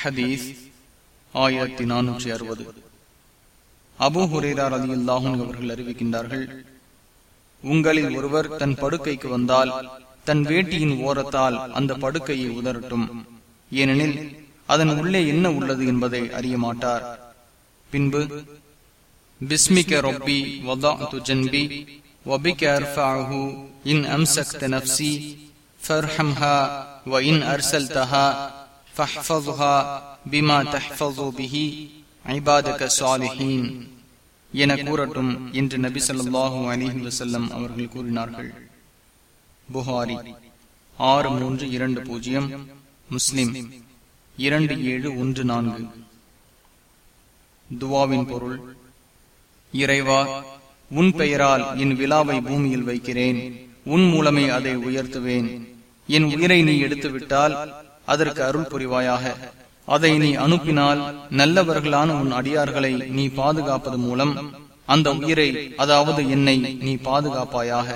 ஹதீஸ் ஆயிரத்தி நானூற்றி அறுபது அபு ஹுரேரார் அலி அல்லாஹும் அவர்கள் அறிவிக்கின்றார்கள் உங்களில் ஒருவர் தன் படுக்கைக்கு வந்தால் தன் வேட்டியின் ஓரத்தால் அந்த படுக்கையை உதரட்டும் ஏனெனில் அதன் உள்ளே என்ன உள்ளது என்பதை அறிய மாட்டார் பின்பு பிஸ்மிக ரொப்பி வதாத்து ஜன்பி وبك أرفعه إن أمسكت نفسي فارحمها وإن أرسلتها என கூறட்டும் என்று நபி சொல்லாஹு அலிஹி வசல்லம் அவர்கள் கூறினார்கள். புகாரி ஆறு மூன்று இரண்டு பூஜ்ஜியம் முஸ்லிம் இரண்டு ஏழு ஒன்று நான்கு. துவாவின் பொருள் இறைவா உன் பெயரால் என் விழாவை பூமியில் வைக்கிறேன் உன் மூலமே அதை உயர்த்துவேன் என் உயிரை நீ எடுத்துவிட்டால் அதற்கு அருள் புரிவாயாக. அதை நீ அனுப்பினால் நல்லவர்களான உன் அடியார்களை நீ பாதுகாப்பது மூலம் அந்த உயிரை அதாவது என்னை நீ பாதுகாப்பாயாக.